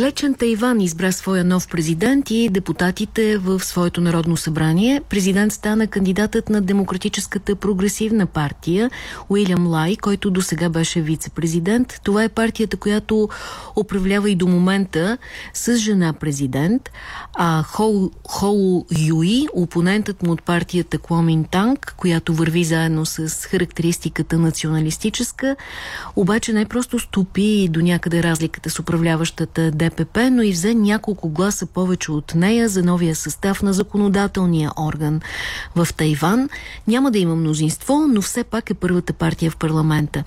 Лечен Тайван избра своя нов президент и депутатите в своето народно събрание. Президент стана кандидатът на Демократическата прогресивна партия Уилям Лай, който до сега беше вице-президент. Това е партията, която управлява и до момента с жена президент. А Хол, Хол Юи, опонентът му от партията Куомин Танк, която върви заедно с характеристиката националистическа, обаче не просто стопи до някъде разликата с управляващата ДПП, но и взе няколко гласа повече от нея за новия състав на законодателния орган в Тайван. Няма да има мнозинство, но все пак е първата партия в парламента.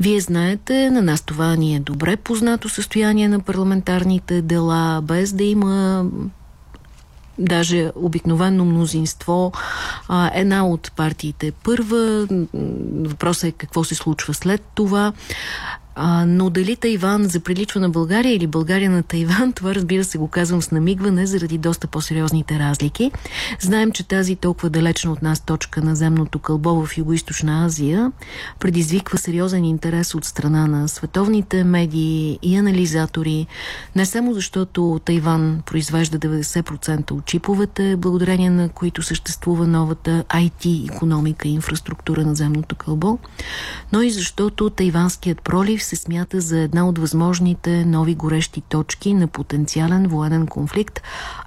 Вие знаете, на нас това ни е добре познато състояние на парламентарните дела, без да има даже обикновено мнозинство. А, една от партиите първа. Въпросът е какво се случва след това. А, но дали Тайван заприличва на България или България на Тайван, това разбира се го казвам с намигване заради доста по-сериозните разлики. Знаем, че тази толкова далечна от нас точка на земното кълбо в Юго-Источна Азия предизвиква сериозен интерес от страна на световните медии и анализатори, не само защото Тайван произвежда 90% от чиповете, благодарение на които съществува новата IT-економика и инфраструктура на земното кълбо, но и защото тайванският пролив се смята за една от възможните нови горещи точки на потенциален военен конфликт,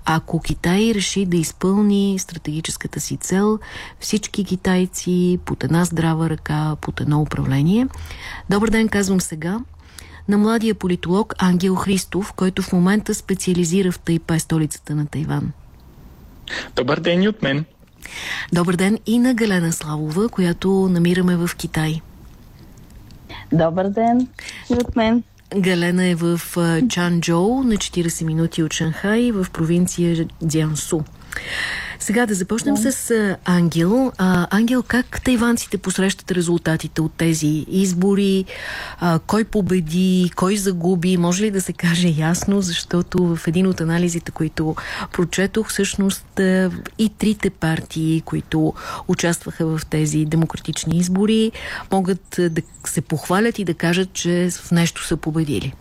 ако Китай реши да изпълни стратегическата си цел, всички китайци под една здрава ръка, под едно управление. Добър ден, казвам сега на младия политолог Ангел Христов, който в момента специализира в Тайпе, столицата на Тайван. Добър ден и от мен. Добър ден и на Галена Славова, която намираме в Китай. Добър ден и от мен. Галена е в Чанчжоу на 40 минути от Шанхай в провинция Дзянсу. Сега да започнем да. с Ангел. А, Ангел, как тайванците посрещат резултатите от тези избори? А, кой победи? Кой загуби? Може ли да се каже ясно? Защото в един от анализите, които прочетох, всъщност и трите партии, които участваха в тези демократични избори, могат да се похвалят и да кажат, че в нещо са победили.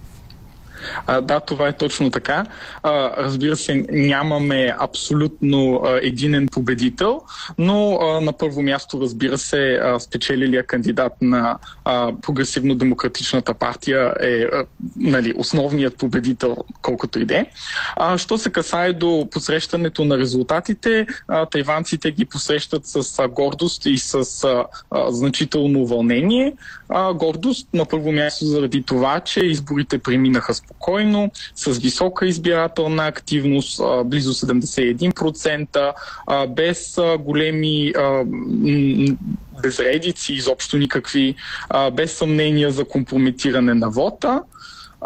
А, да, това е точно така. А, разбира се, нямаме абсолютно а, единен победител, но а, на първо място, разбира се, а, спечелилия кандидат на а, прогресивно-демократичната партия е а, нали, основният победител, колкото и де. А, що се касае до посрещането на резултатите, а, тайванците ги посрещат с а, гордост и с а, а, значително вълнение. А, гордост на първо място заради това, че изборите преминаха спокойно спокойно, с висока избирателна активност, близо 71%, без големи безредици, изобщо никакви, без съмнения за компрометиране на вота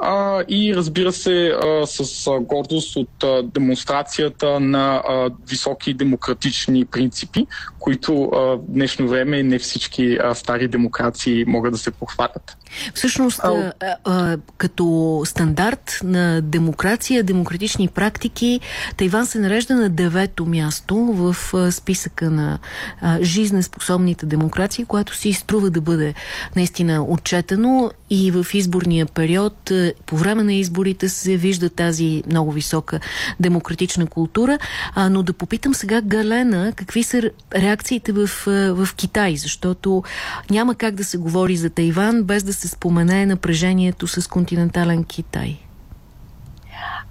а, и разбира се а, с а, гордост от а, демонстрацията на а, високи демократични принципи, които а, в днешно време не всички а, стари демокрации могат да се похвалят. Всъщност, а, а, като стандарт на демокрация, демократични практики, Тайван се нарежда на девето място в а, списъка на а, жизнеспособните демокрации, което си изтрува да бъде наистина отчетено и в изборния период по време на изборите се вижда тази много висока демократична култура. А, но да попитам сега Галена, какви са реакциите в, в Китай, защото няма как да се говори за Тайван без да се спомене напрежението с континентален Китай.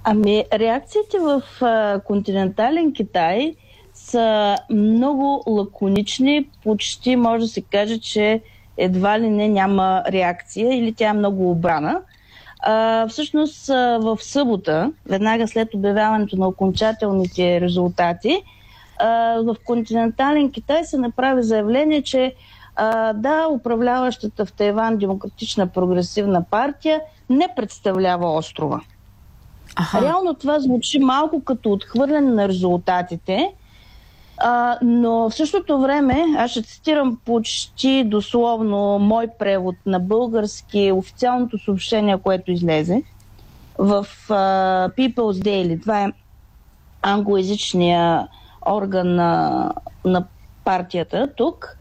Ами, реакциите в а, континентален Китай са много лаконични, почти може да се каже, че едва ли не няма реакция или тя е много обрана. А, всъщност а, в събота, веднага след обявяването на окончателните резултати, а, в континентален Китай се направи заявление, че а, да, управляващата в Тайван демократична прогресивна партия не представлява острова. Аха. Реално това звучи малко като отхвърляне на резултатите, а, но в същото време, аз ще цитирам почти дословно мой превод на български, официалното съобщение, което излезе в а, People's Daily. Това е англоязичния орган на, на партията тук.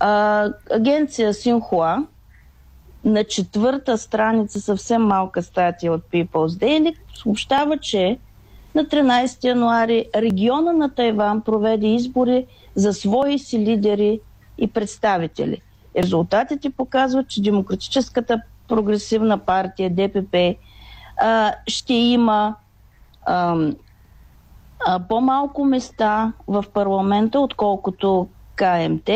А, агенция Синхуа на четвърта страница, съвсем малка статия от People's Daily, съобщава, че на 13 януари региона на Тайван проведе избори за свои си лидери и представители. Резултатите показват, че Демократическата прогресивна партия ДПП ще има по-малко места в парламента, отколкото КМТ,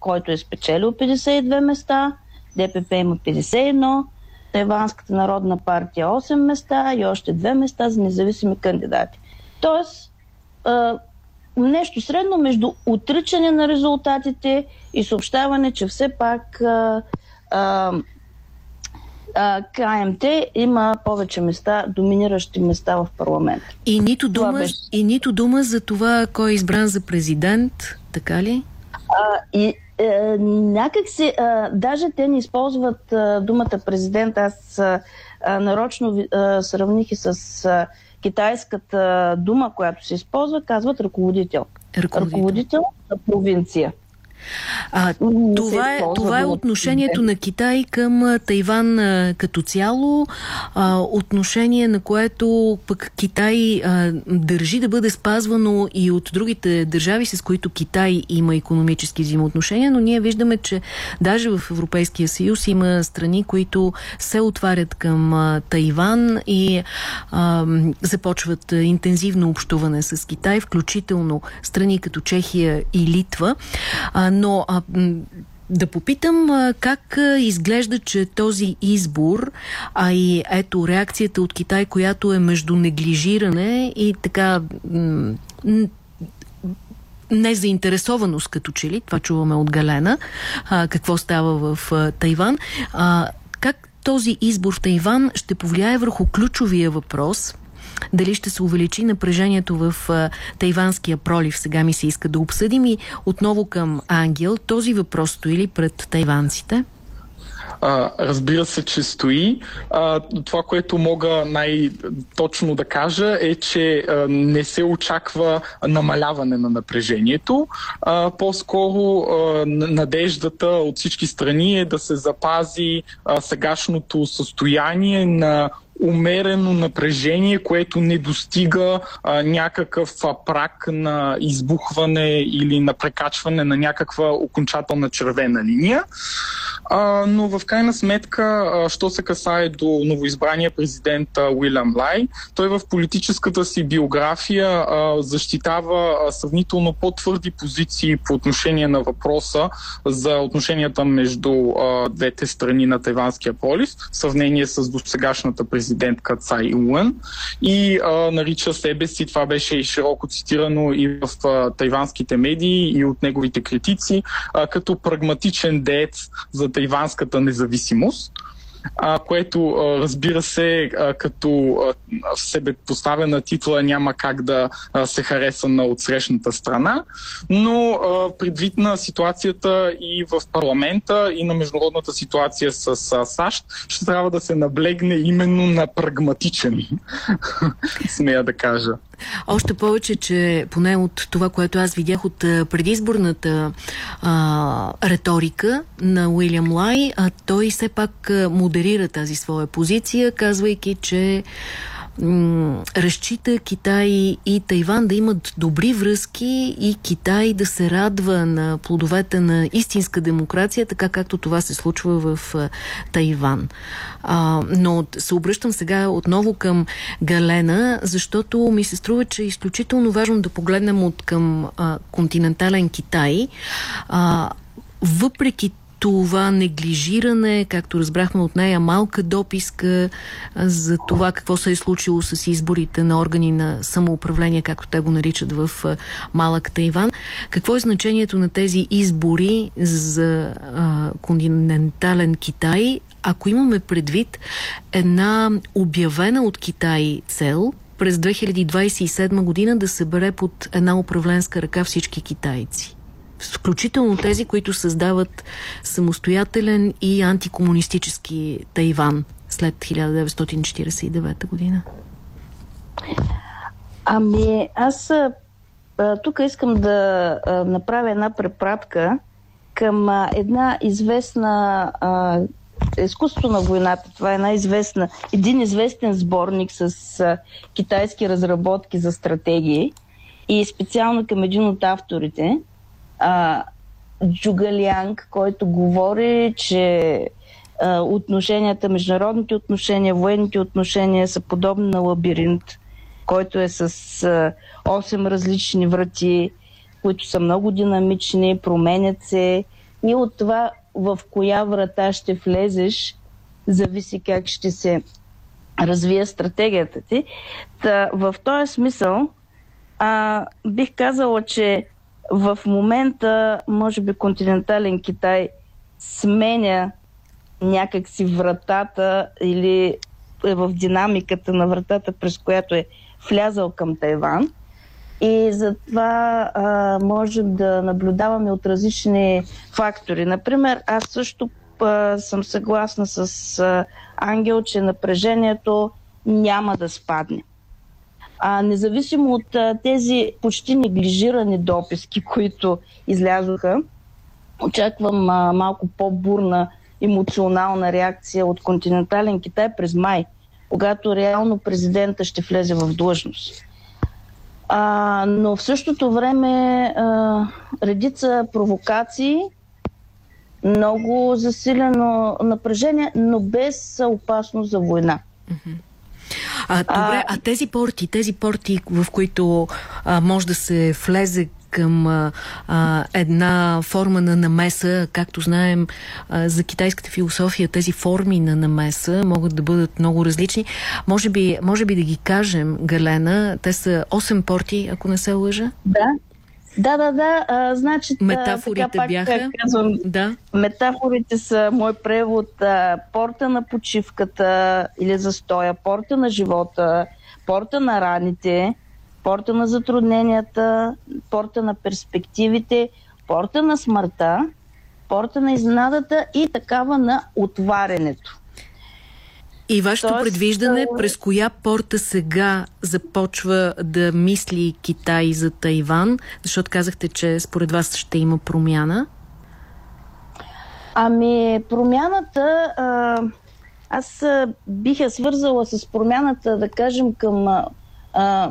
който е спечелил 52 места, ДПП има 51, Тайванската народна партия 8 места и още две места за независими кандидати. Тоест, а, нещо средно между отричане на резултатите и съобщаване, че все пак а, а, КМТ има повече места, доминиращи места в парламент. И нито, дума, беше... и нито дума за това кой е избран за президент, така ли? А, и е, някак си, е, даже те не използват е, думата президент. Аз е, нарочно сравних и с китайската дума, която се използва, казват ръководител. Ръководител, ръководител на провинция. А, това, е, това е отношението на Китай към Тайван като цяло, а, отношение на което пък Китай а, държи да бъде спазвано и от другите държави, с които Китай има економически взаимоотношения, но ние виждаме, че даже в Европейския съюз има страни, които се отварят към а, Тайван и а, започват интензивно общуване с Китай, включително страни като Чехия и Литва. А, но а, да попитам как изглежда, че този избор, а и ето реакцията от Китай, която е между неглижиране и така незаинтересованост като че ли, това чуваме от Галена, а, какво става в а, Тайван. А, как този избор в Тайван ще повлияе върху ключовия въпрос – дали ще се увеличи напрежението в а, Тайванския пролив. Сега ми се иска да обсъдим и отново към Ангел. Този въпрос стои ли пред тайванците? А, разбира се, че стои. А, това, което мога най-точно да кажа е, че а, не се очаква намаляване на напрежението. А, по-скоро а, надеждата от всички страни е да се запази а, сегашното състояние на умерено напрежение, което не достига а, някакъв а, прак на избухване или на прекачване на някаква окончателна червена линия. А, но в крайна сметка, а, що се касае до новоизбрания президент Уилям Лай, той в политическата си биография а, защитава а, сравнително по-твърди позиции по отношение на въпроса за отношенията между а, двете страни на Тайванския полис, в сравнение с досегашната президентка Цай Уен и а, нарича себе си, това беше и широко цитирано и в а, тайванските медии и от неговите критици, а, като прагматичен деец за тайванската независимост а, което а, разбира се, а, като а, себе поставена титла няма как да а, се хареса на отсрещната страна, но а, предвид на ситуацията и в парламента и на международната ситуация с а, САЩ, ще трябва да се наблегне именно на прагматичен, смея да кажа. Още повече, че поне от това, което аз видях от предизборната а, риторика на Уилям Лай, а той все пак модерира тази своя позиция, казвайки, че разчита Китай и Тайван да имат добри връзки и Китай да се радва на плодовете на истинска демокрация, така както това се случва в Тайван. А, но се обръщам сега отново към Галена, защото ми се струва, че е изключително важно да погледнем от към а, континентален Китай. А, въпреки това неглижиране, както разбрахме от нея, малка дописка за това какво се е случило с изборите на органи на самоуправление, както те го наричат в малък Тайван. Какво е значението на тези избори за а, континентален Китай, ако имаме предвид една обявена от Китай цел през 2027 година да събере под една управленска ръка всички китайци? Включително тези, които създават самостоятелен и антикомунистически Тайван след 1949 година? Ами, аз тук искам да направя една препратка към една известна а, изкуството на войната. Това е най-известна, един известен сборник с китайски разработки за стратегии и специално към един от авторите, а, Джугалянг, който говори, че а, отношенията, международните отношения, военните отношения са подобни на лабиринт, който е с а, 8 различни врати, които са много динамични, променят се и от това в коя врата ще влезеш, зависи как ще се развие стратегията ти. Та, в този смисъл а, бих казала, че в момента, може би, континентален Китай сменя някакси вратата или е в динамиката на вратата, през която е влязал към Тайван. И затова а, можем да наблюдаваме от различни фактори. Например, аз също а, съм съгласна с а, Ангел, че напрежението няма да спадне. А, независимо от а, тези почти неглижирани дописки, които излязоха, очаквам а, малко по-бурна емоционална реакция от континентален Китай през май, когато реално президента ще влезе в длъжност. А, но в същото време а, редица провокации, много засилено напрежение, но без опасност за война. А, добре, а, а тези порти, тези порти, в които а, може да се влезе към а, една форма на намеса. Както знаем, а, за китайската философия тези форми на намеса могат да бъдат много различни. Може би, може би да ги кажем, Галена, те са 8 порти, ако не се лъжа? Да. Да, да, да. А, значи, метафорите така, бяха. Казвам, да. Метафорите са мой превод. А, порта на почивката или застоя, порта на живота, порта на раните, порта на затрудненията, порта на перспективите, порта на смъртта, порта на изненадата и такава на отварянето. И вашето Тоест, предвиждане, през коя порта сега започва да мисли Китай за Тайван? Защото казахте, че според вас ще има промяна. Ами, промяната... А, аз бих я свързала с промяната, да кажем, към а,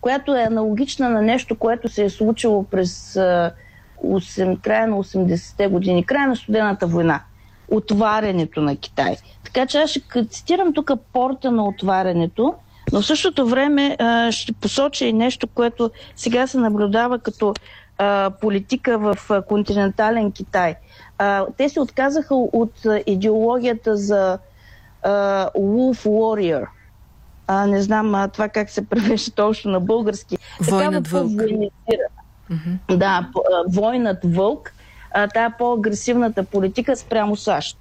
която е аналогична на нещо, което се е случило през 8, края на 80-те години, края на студената война. Отварянето на Китай. Така че аз ще цитирам тук порта на отварянето, но в същото време а, ще посоча и нещо, което сега се наблюдава като а, политика в а, континентален Китай. А, те се отказаха от а, идеологията за а, Wolf Warrior – а, не знам а, това как се превежда точно на български. Войнат вълк. Mm-hmm. Да, войнат вълк, а, тая по-агресивната политика спрямо САЩ.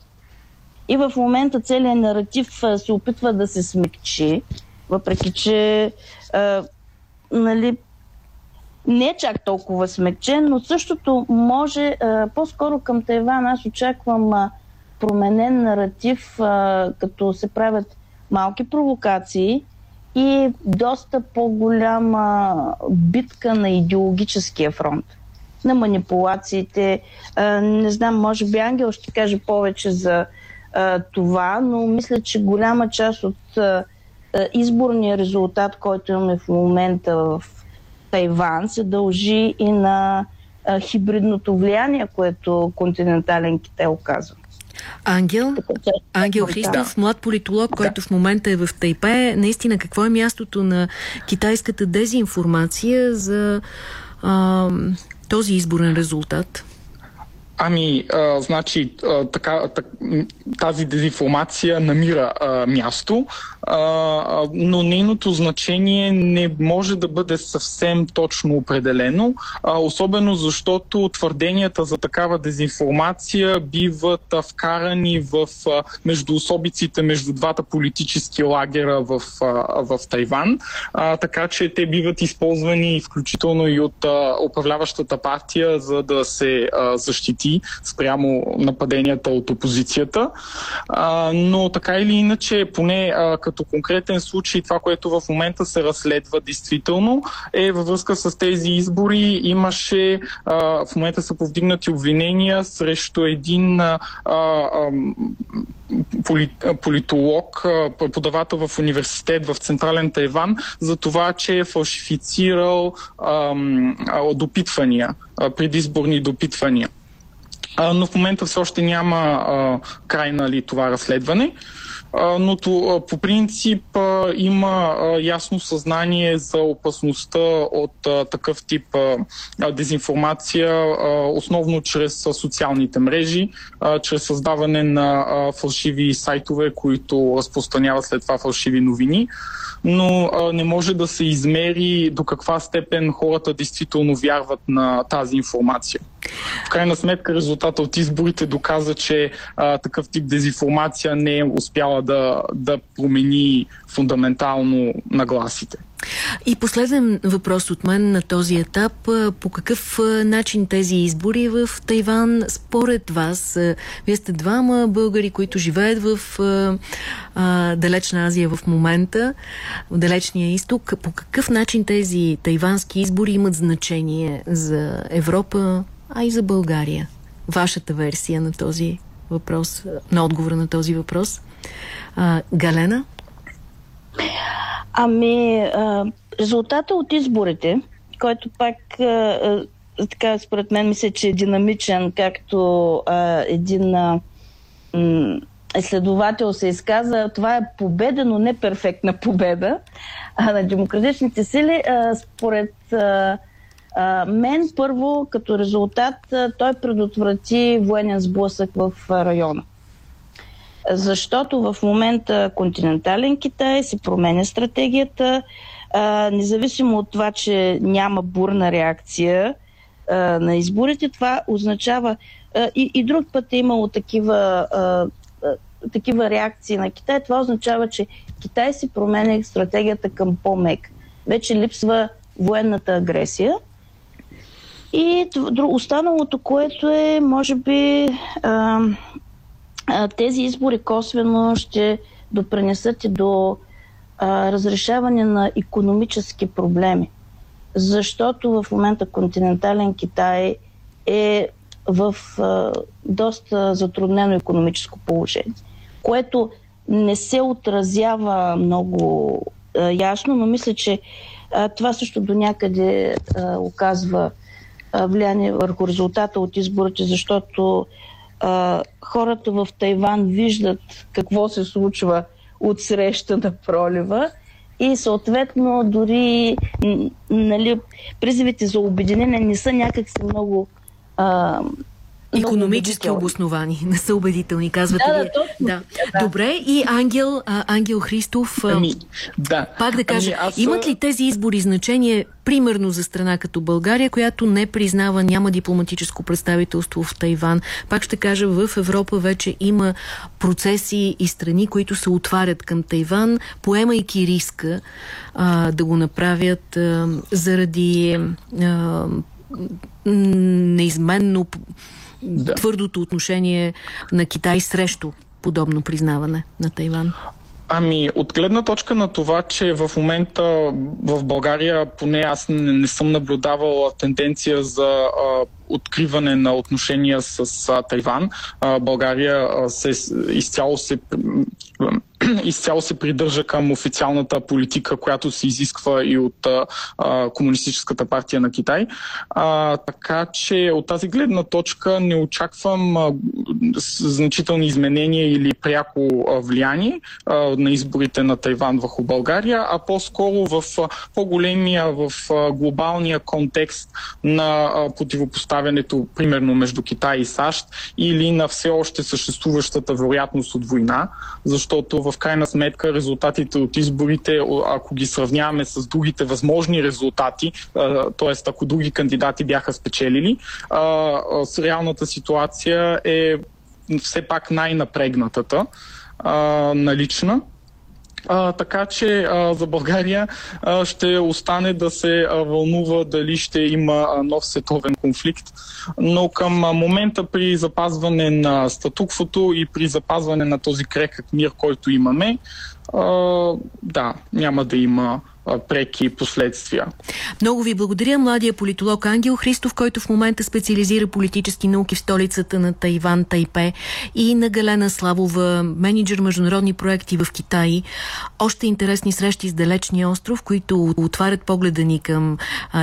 И в момента целият наратив а, се опитва да се смекчи, въпреки че а, нали, не е чак толкова смекчен, но същото може а, по-скоро към Тайван. Аз очаквам а, променен наратив, а, като се правят малки провокации и доста по-голяма битка на идеологическия фронт, на манипулациите. Не знам, може би Ангел ще каже повече за това, но мисля, че голяма част от изборния резултат, който имаме в момента в Тайван, се дължи и на хибридното влияние, което континентален Китай оказва. Ангел, Ангел Христов, млад политолог, който в момента е в Тайпе. Наистина, какво е мястото на китайската дезинформация за а, този изборен резултат? Ами, а, значи, а, така, так, тази дезинформация намира а, място, а, но нейното значение не може да бъде съвсем точно определено, а, особено защото твърденията за такава дезинформация биват а, вкарани в а, междуособиците между двата политически лагера в, а, в Тайван, а, така че те биват използвани включително и от а, управляващата партия, за да се а, защити спрямо нападенията от опозицията. А, но така или иначе, поне а, като конкретен случай, това, което в момента се разследва действително, е във връзка с тези избори. Имаше, а, в момента са повдигнати обвинения срещу един а, а, политолог, преподавател в университет в Централен Тайван, за това, че е фалшифицирал ам, допитвания, предизборни допитвания. А, но в момента все още няма а, край на нали, това разследване но по принцип има ясно съзнание за опасността от такъв тип дезинформация, основно чрез социалните мрежи, чрез създаване на фалшиви сайтове, които разпространяват след това фалшиви новини но не може да се измери до каква степен хората действително вярват на тази информация. В крайна сметка резултата от изборите доказа, че а, такъв тип дезинформация не е успяла да, да промени фундаментално нагласите. И последен въпрос от мен на този етап. По какъв начин тези избори в Тайван според вас? Вие сте двама българи, които живеят в а, Далечна Азия в момента, в Далечния изток. По какъв начин тези тайвански избори имат значение за Европа, а и за България? Вашата версия на този въпрос, на отговора на този въпрос. А, Галена? Ами, резултата от изборите, който пак така според мен мисля, че е динамичен, както а, един а, изследовател се изказа, това е победа, но не перфектна победа а, на демократичните сили. А, според а, мен, първо, като резултат, той предотврати военен сблъсък в района защото в момента континентален Китай си променя стратегията, независимо от това, че няма бурна реакция на изборите, това означава и, и друг път е имало такива, такива реакции на Китай. Това означава, че Китай си променя стратегията към по-мек. Вече липсва военната агресия. И останалото, което е, може би, тези избори косвено ще допренесат и до разрешаване на економически проблеми. Защото в момента континентален Китай е в доста затруднено економическо положение, което не се отразява много ясно, но мисля, че това също до някъде а, оказва влияние върху резултата от изборите, защото а, хората в Тайван виждат какво се случва от среща на пролива и съответно дори нали, призивите за обединение не са някакси много а, Економически обосновани, не са убедителни, казвате да, ли? Да, да. да. Добре, и Ангел, а, Ангел Христов, ами, да. пак да кажа, ами, аз... имат ли тези избори значение, примерно за страна като България, която не признава, няма дипломатическо представителство в Тайван? Пак ще кажа, в Европа вече има процеси и страни, които се отварят към Тайван, поемайки риска а, да го направят а, заради а, неизменно да. твърдото отношение на Китай срещу подобно признаване на Тайван? Ами, от гледна точка на това, че в момента в България, поне аз не, не съм наблюдавал тенденция за а, откриване на отношения с а, Тайван, а, България а, се, изцяло се изцяло се придържа към официалната политика, която се изисква и от а, Комунистическата партия на Китай. А, така че от тази гледна точка не очаквам а, значителни изменения или пряко а, влияние а, на изборите на Тайван върху България, а по-скоро в а, по-големия, в а, глобалния контекст на а, противопоставянето, примерно между Китай и САЩ, или на все още съществуващата вероятност от война, защото в крайна сметка резултатите от изборите, ако ги сравняваме с другите възможни резултати, т.е. ако други кандидати бяха спечелили, с реалната ситуация е все пак най-напрегнатата налична. А, така че а, за България а, ще остане да се а, вълнува дали ще има а, нов световен конфликт. Но към а, момента при запазване на статуквото и при запазване на този крекък мир, който имаме, а, да, няма да има преки последствия. Много ви благодаря, младия политолог Ангел Христов, който в момента специализира политически науки в столицата на Тайван, Тайпе и на Галена Славова, менеджер международни проекти в Китай. Още интересни срещи с Далечния остров, които отварят погледа ни към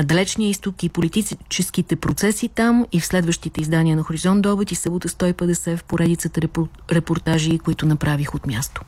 Далечния изток и политическите процеси там и в следващите издания на Хоризонт до обед и събота 150 в поредицата репортажи, които направих от място.